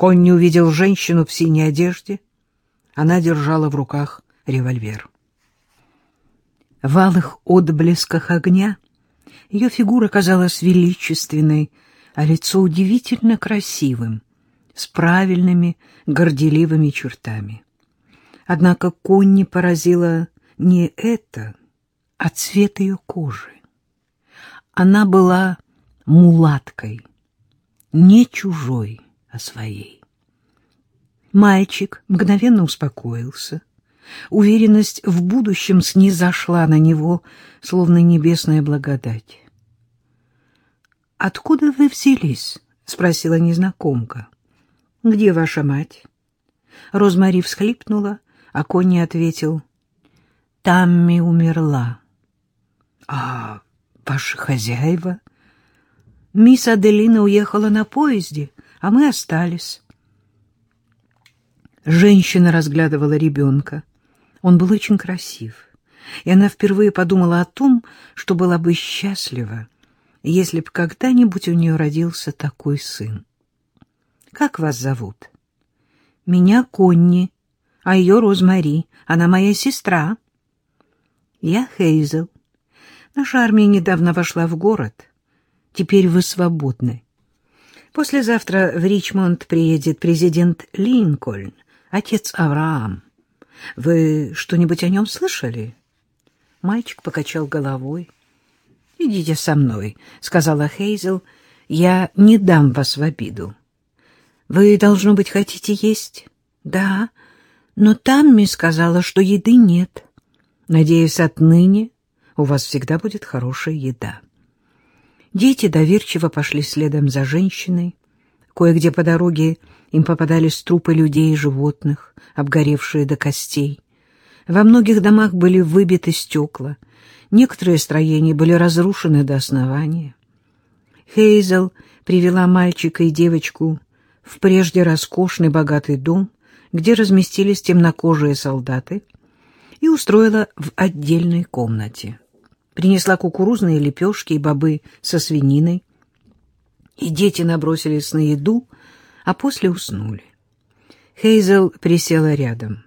Конни увидел женщину в синей одежде. Она держала в руках револьвер. В алых отблесках огня ее фигура казалась величественной, а лицо удивительно красивым, с правильными, горделивыми чертами. Однако Конни поразила не это, а цвет ее кожи. Она была мулаткой, не чужой, а своей. Мальчик мгновенно успокоился. Уверенность в будущем снизошла на него, словно небесная благодать. «Откуда вы взялись?» — спросила незнакомка. «Где ваша мать?» Розмари всхлипнула, а Конни ответил. «Тамми умерла». «А ваши хозяева?» «Мисс Аделина уехала на поезде, а мы остались». Женщина разглядывала ребенка. Он был очень красив, и она впервые подумала о том, что была бы счастлива, если б когда-нибудь у нее родился такой сын. «Как вас зовут?» «Меня Конни, а ее Розмари. Она моя сестра». «Я Хейзел. Наша армия недавно вошла в город. Теперь вы свободны. Послезавтра в Ричмонд приедет президент Линкольн, отец Авраам. Вы что-нибудь о нем слышали?» Мальчик покачал головой. «Идите со мной», — сказала Хейзел. «Я не дам вас в обиду». «Вы, должно быть, хотите есть?» «Да, но Тамми сказала, что еды нет. Надеюсь, отныне у вас всегда будет хорошая еда». Дети доверчиво пошли следом за женщиной. Кое-где по дороге им попадались трупы людей и животных, обгоревшие до костей. Во многих домах были выбиты стекла, некоторые строения были разрушены до основания. Хейзел привела мальчика и девочку в прежде роскошный богатый дом, где разместились темнокожие солдаты, и устроила в отдельной комнате. Принесла кукурузные лепешки и бобы со свининой, и дети набросились на еду, а после уснули. Хейзел присела рядом.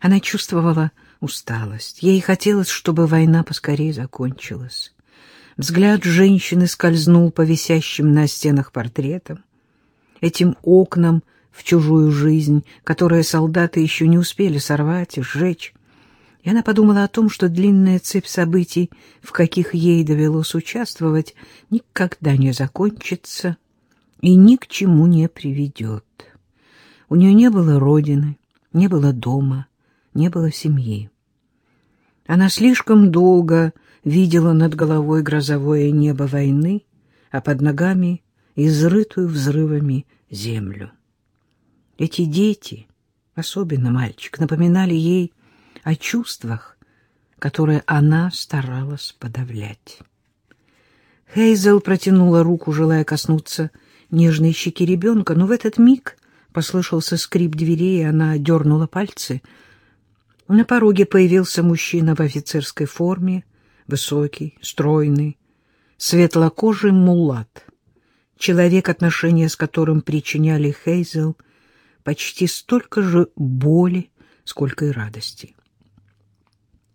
Она чувствовала усталость. Ей хотелось, чтобы война поскорее закончилась. Взгляд женщины скользнул по висящим на стенах портретам, этим окнам в чужую жизнь, которые солдаты еще не успели сорвать и сжечь. И она подумала о том, что длинная цепь событий, в каких ей довелось участвовать, никогда не закончится и ни к чему не приведет. У нее не было родины, не было дома, не было семьи. Она слишком долго видела над головой грозовое небо войны, а под ногами изрытую взрывами землю. Эти дети, особенно мальчик, напоминали ей о чувствах, которые она старалась подавлять. Хейзел протянула руку, желая коснуться нежной щеки ребенка, но в этот миг послышался скрип дверей, и она дернула пальцы. На пороге появился мужчина в офицерской форме, высокий, стройный, светлокожий мулат, человек, отношения с которым причиняли Хейзел почти столько же боли, сколько и радости.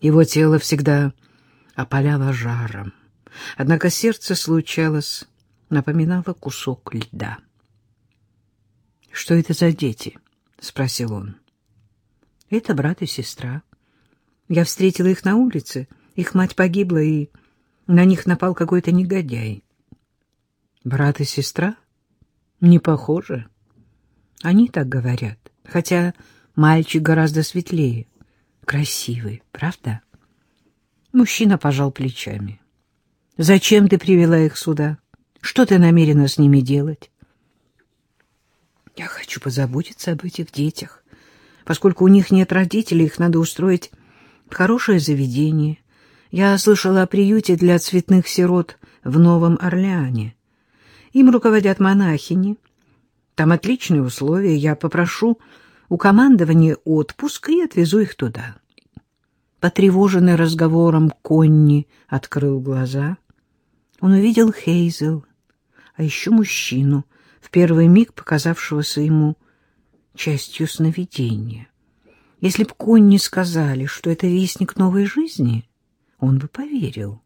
Его тело всегда опаляло жаром, однако сердце случалось, напоминало кусок льда. «Что это за дети?» — спросил он. «Это брат и сестра. Я встретила их на улице. Их мать погибла, и на них напал какой-то негодяй». «Брат и сестра? Не похоже. Они так говорят, хотя мальчик гораздо светлее, красивый, правда?» Мужчина пожал плечами. «Зачем ты привела их сюда? Что ты намерена с ними делать?» Я хочу позаботиться об этих детях. Поскольку у них нет родителей, их надо устроить в хорошее заведение. Я слышала о приюте для цветных сирот в Новом Орлеане. Им руководят монахини. Там отличные условия. Я попрошу у командования отпуск и отвезу их туда. Потревоженный разговором, Конни открыл глаза. Он увидел Хейзел, а еще мужчину — в первый миг показавшегося ему частью сновидения. Если б Конни сказали, что это вестник новой жизни, он бы поверил,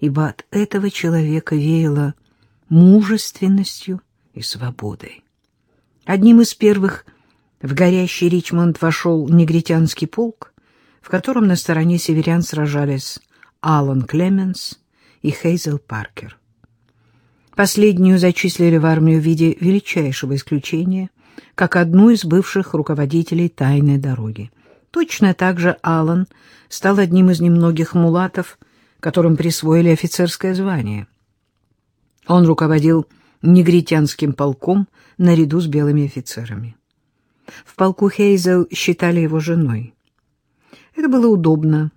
ибо от этого человека веяло мужественностью и свободой. Одним из первых в горящий Ричмонд вошел негритянский полк, в котором на стороне северян сражались Алан Клеменс и Хейзел Паркер. Последнюю зачислили в армию в виде величайшего исключения, как одну из бывших руководителей тайной дороги. Точно так же Алан стал одним из немногих мулатов, которым присвоили офицерское звание. Он руководил негритянским полком наряду с белыми офицерами. В полку Хейзел считали его женой. Это было удобно,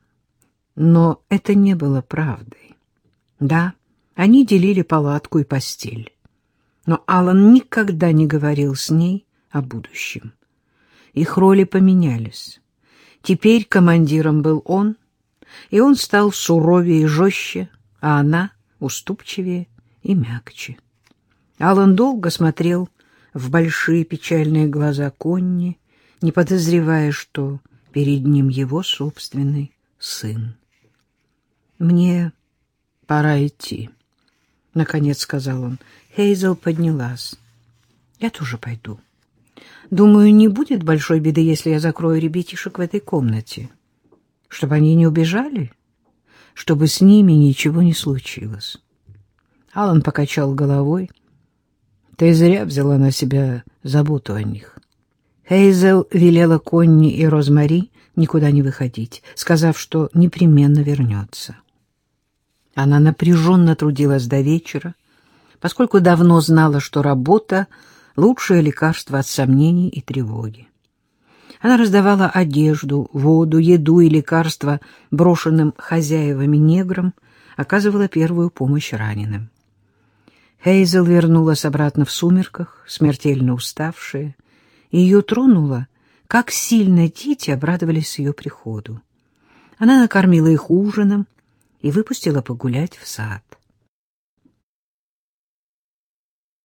но это не было правдой. Да, они делили палатку и постель. Но Алан никогда не говорил с ней о будущем. Их роли поменялись. Теперь командиром был он, и он стал суровее и жестче, а она уступчивее и мягче. Алан долго смотрел в большие печальные глаза Конни, не подозревая, что перед ним его собственный сын. «Мне пора идти», — наконец сказал он. Хейзел поднялась. «Я тоже пойду. Думаю, не будет большой беды, если я закрою ребятишек в этой комнате. Чтобы они не убежали, чтобы с ними ничего не случилось». Алан покачал головой. Ты зря взяла на себя заботу о них. Хейзел велела Конни и Розмари никуда не выходить, сказав, что непременно вернется. Она напряженно трудилась до вечера, поскольку давно знала, что работа — лучшее лекарство от сомнений и тревоги. Она раздавала одежду, воду, еду и лекарства брошенным хозяевами неграм, оказывала первую помощь раненым. Хейзел вернулась обратно в сумерках, смертельно уставшая, и ее тронуло, как сильно дети обрадовались ее приходу. Она накормила их ужином и выпустила погулять в сад.